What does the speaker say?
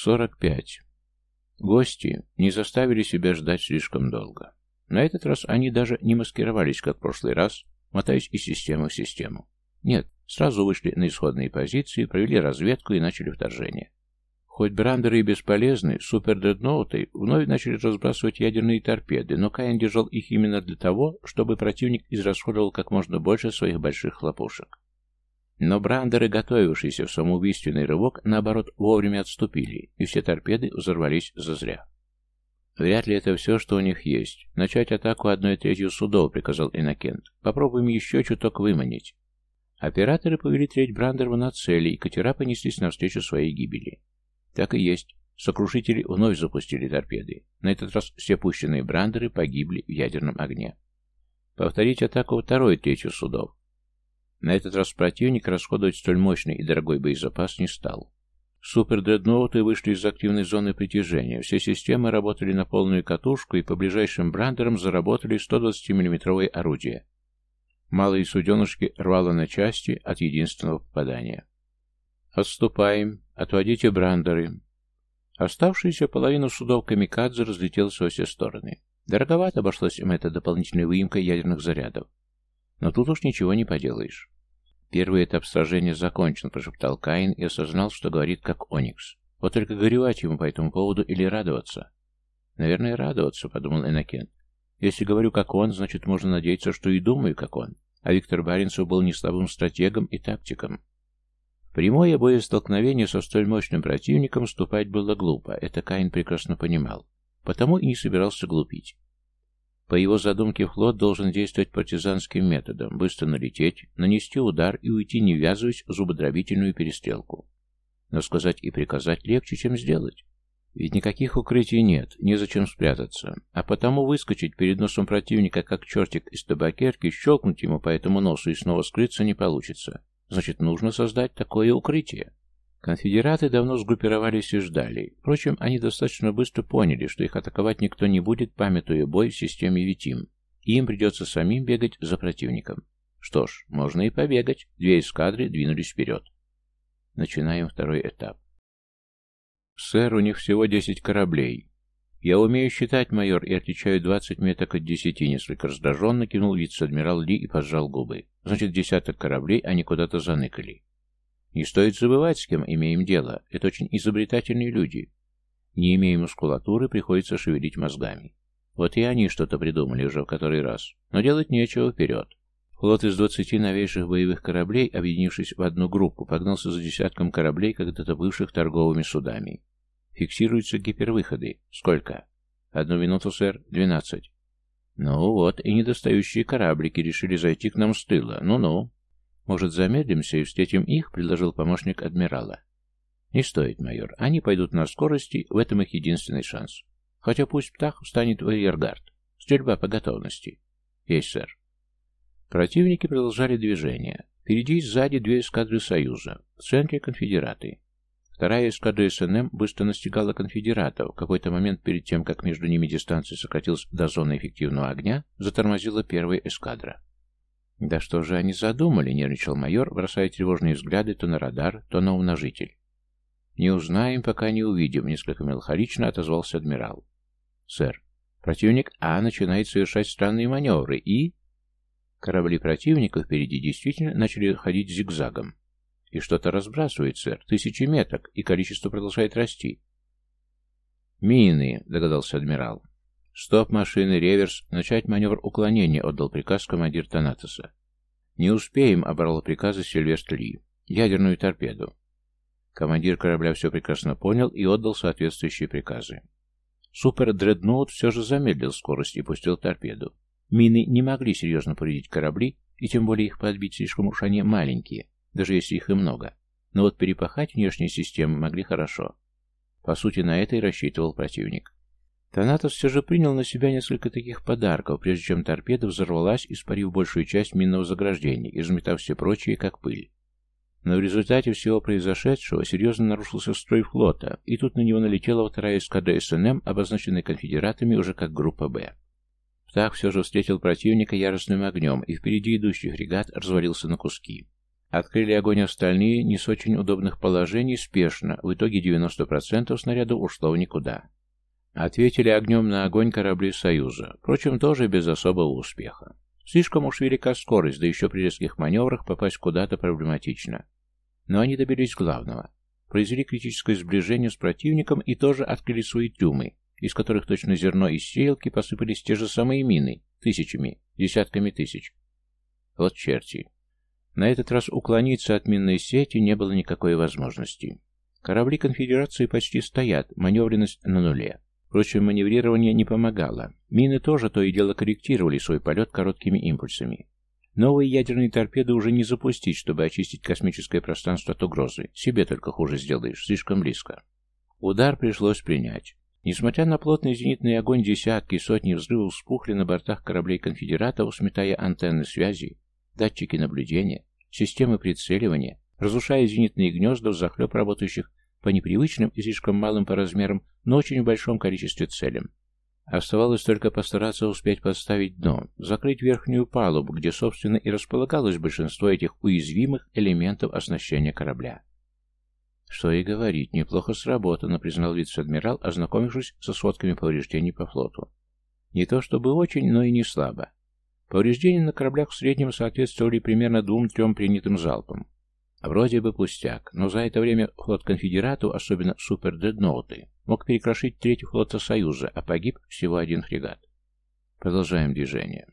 45. Гости не заставили себя ждать слишком долго. На этот раз они даже не маскировались, как в прошлый раз, мотаясь из системы в систему. Нет, сразу вышли на исходные позиции, провели разведку и начали вторжение. Хоть брандеры и бесполезны, супер-дредноуты вновь начали разбрасывать ядерные торпеды, но Каин держал их именно для того, чтобы противник израсходовал как можно больше своих больших хлопушек. Но брандеры, готовившиеся в самоубийственный рывок, наоборот, вовремя отступили, и все торпеды взорвались зазря. «Вряд ли это все, что у них есть. Начать атаку одной третью судов», — приказал Иннокент. «Попробуем еще чуток выманить». Операторы повели треть брандеров на цели, и катера понеслись навстречу своей гибели. Так и есть. Сокрушители вновь запустили торпеды. На этот раз все пущенные брандеры погибли в ядерном огне. Повторить атаку второй третью судов. На этот раз противник расходовать столь мощный и дорогой боезапас не стал. Супер-дредноуты вышли из активной зоны притяжения. Все системы работали на полную катушку, и по ближайшим брандерам заработали 120 миллиметровые орудия. Малые суденышки рвало на части от единственного попадания. «Отступаем. Отводите брандеры». Оставшаяся половина судов «Камикадзе» разлетелась во все стороны. Дороговато обошлась им эта дополнительная выемка ядерных зарядов. Но тут уж ничего не поделаешь. Первый этап сражения закончен, прошептал Каин и осознал, что говорит как Оникс. Вот только горевать ему по этому поводу или радоваться? Наверное, радоваться, подумал Энакент. Если говорю как он, значит можно надеяться, что и думаю как он. А Виктор Баренцев был не слабым стратегом и тактиком. В прямое боестолкновение со столь мощным противником вступать было глупо, это Каин прекрасно понимал. Потому и не собирался глупить. По его задумке флот должен действовать партизанским методом, быстро налететь, нанести удар и уйти, не ввязываясь в зубодробительную перестрелку. Но сказать и приказать легче, чем сделать. Ведь никаких укрытий нет, незачем спрятаться. А потому выскочить перед носом противника, как чертик из табакерки, щелкнуть ему по этому носу и снова скрыться не получится. Значит, нужно создать такое укрытие. Конфедераты давно сгруппировались и ждали. Впрочем, они достаточно быстро поняли, что их атаковать никто не будет, памятуя бой в системе Витим, и им придется самим бегать за противником. Что ж, можно и побегать. Две эскадры двинулись вперед. Начинаем второй этап. «Сэр, у них всего десять кораблей. Я умею считать, майор, и отличаю двадцать меток от десяти», несколько раздраженно кинул вице-адмирал Ли и поджал губы. «Значит, десяток кораблей они куда-то заныкали. Не стоит забывать, с кем имеем дело. Это очень изобретательные люди. Не имея мускулатуры, приходится шевелить мозгами. Вот и они что-то придумали уже в который раз. Но делать нечего, вперед. Флот из двадцати новейших боевых кораблей, объединившись в одну группу, погнался за десятком кораблей, когда-то бывших торговыми судами. Фиксируются гипервыходы. Сколько? Одну минуту, сэр. Двенадцать. Ну вот, и недостающие кораблики решили зайти к нам с тыла. Ну-ну. «Может, замедлимся и встретим их?» — предложил помощник адмирала. «Не стоит, майор. Они пойдут на скорости, в этом их единственный шанс. Хотя пусть Птах встанет в арьергард. Стрельба по готовности». «Есть, сэр». Противники продолжали движение. Впереди и сзади две эскадры Союза, в центре конфедераты. Вторая эскадра СНМ быстро настигала конфедератов. В какой-то момент перед тем, как между ними дистанция сократилась до зоны эффективного огня, затормозила первая эскадра. «Да что же они задумали?» — нервничал майор, бросая тревожные взгляды то на радар, то на умножитель. «Не узнаем, пока не увидим», — несколько меланхолично отозвался адмирал. «Сэр, противник А начинает совершать странные маневры и...» Корабли противника впереди действительно начали ходить зигзагом. «И что-то разбрасывает, сэр, тысячи меток, и количество продолжает расти». «Мины», — догадался адмирал. «Стоп, машины, реверс, начать маневр уклонения», — отдал приказ командир Танатоса. «Не успеем», — оборвал приказы Сильвестр Ли. «Ядерную торпеду». Командир корабля все прекрасно понял и отдал соответствующие приказы. Супер-дредноут все же замедлил скорость и пустил торпеду. Мины не могли серьезно повредить корабли, и тем более их подбить слишком уж они маленькие, даже если их и много. Но вот перепахать внешние системы могли хорошо. По сути, на это и рассчитывал противник. Танатос все же принял на себя несколько таких подарков, прежде чем торпеда взорвалась, испарив большую часть минного заграждения, изметав все прочие, как пыль. Но в результате всего произошедшего серьезно нарушился строй флота, и тут на него налетела вторая эскадра СНМ, обозначенная конфедератами уже как группа «Б». Птах все же встретил противника яростным огнем, и впереди идущий фрегат развалился на куски. Открыли огонь остальные, не с очень удобных положений, спешно, в итоге 90% снарядов ушло в никуда. Ответили огнем на огонь корабли Союза, впрочем, тоже без особого успеха. Слишком уж велика скорость, да еще при резких маневрах попасть куда-то проблематично. Но они добились главного. Произвели критическое сближение с противником и тоже открыли свои трюмы, из которых точно зерно из сеялки посыпались те же самые мины, тысячами, десятками тысяч. Вот черти. На этот раз уклониться от минной сети не было никакой возможности. Корабли конфедерации почти стоят, маневренность на нуле. Впрочем, маневрирование не помогало. Мины тоже то и дело корректировали свой полет короткими импульсами. Новые ядерные торпеды уже не запустить, чтобы очистить космическое пространство от угрозы. Себе только хуже сделаешь, слишком близко. Удар пришлось принять. Несмотря на плотный зенитный огонь, десятки и сотни взрывов вспухли на бортах кораблей конфедератов, сметая антенны связи, датчики наблюдения, системы прицеливания, разрушая зенитные гнезда захлеб работающих по непривычным и слишком малым по размерам, но очень большом количестве целям. Оставалось только постараться успеть подставить дно, закрыть верхнюю палубу, где, собственно, и располагалось большинство этих уязвимых элементов оснащения корабля. Что и говорить, неплохо сработано, признал вице-адмирал, ознакомившись со сводками повреждений по флоту. Не то чтобы очень, но и не слабо. Повреждения на кораблях в среднем соответствовали примерно двум-трем принятым залпам. Вроде бы пустяк, но за это время флот конфедерату, особенно супер-дредноуты, мог перекрошить третий флота Союза, а погиб всего один фрегат. Продолжаем движение.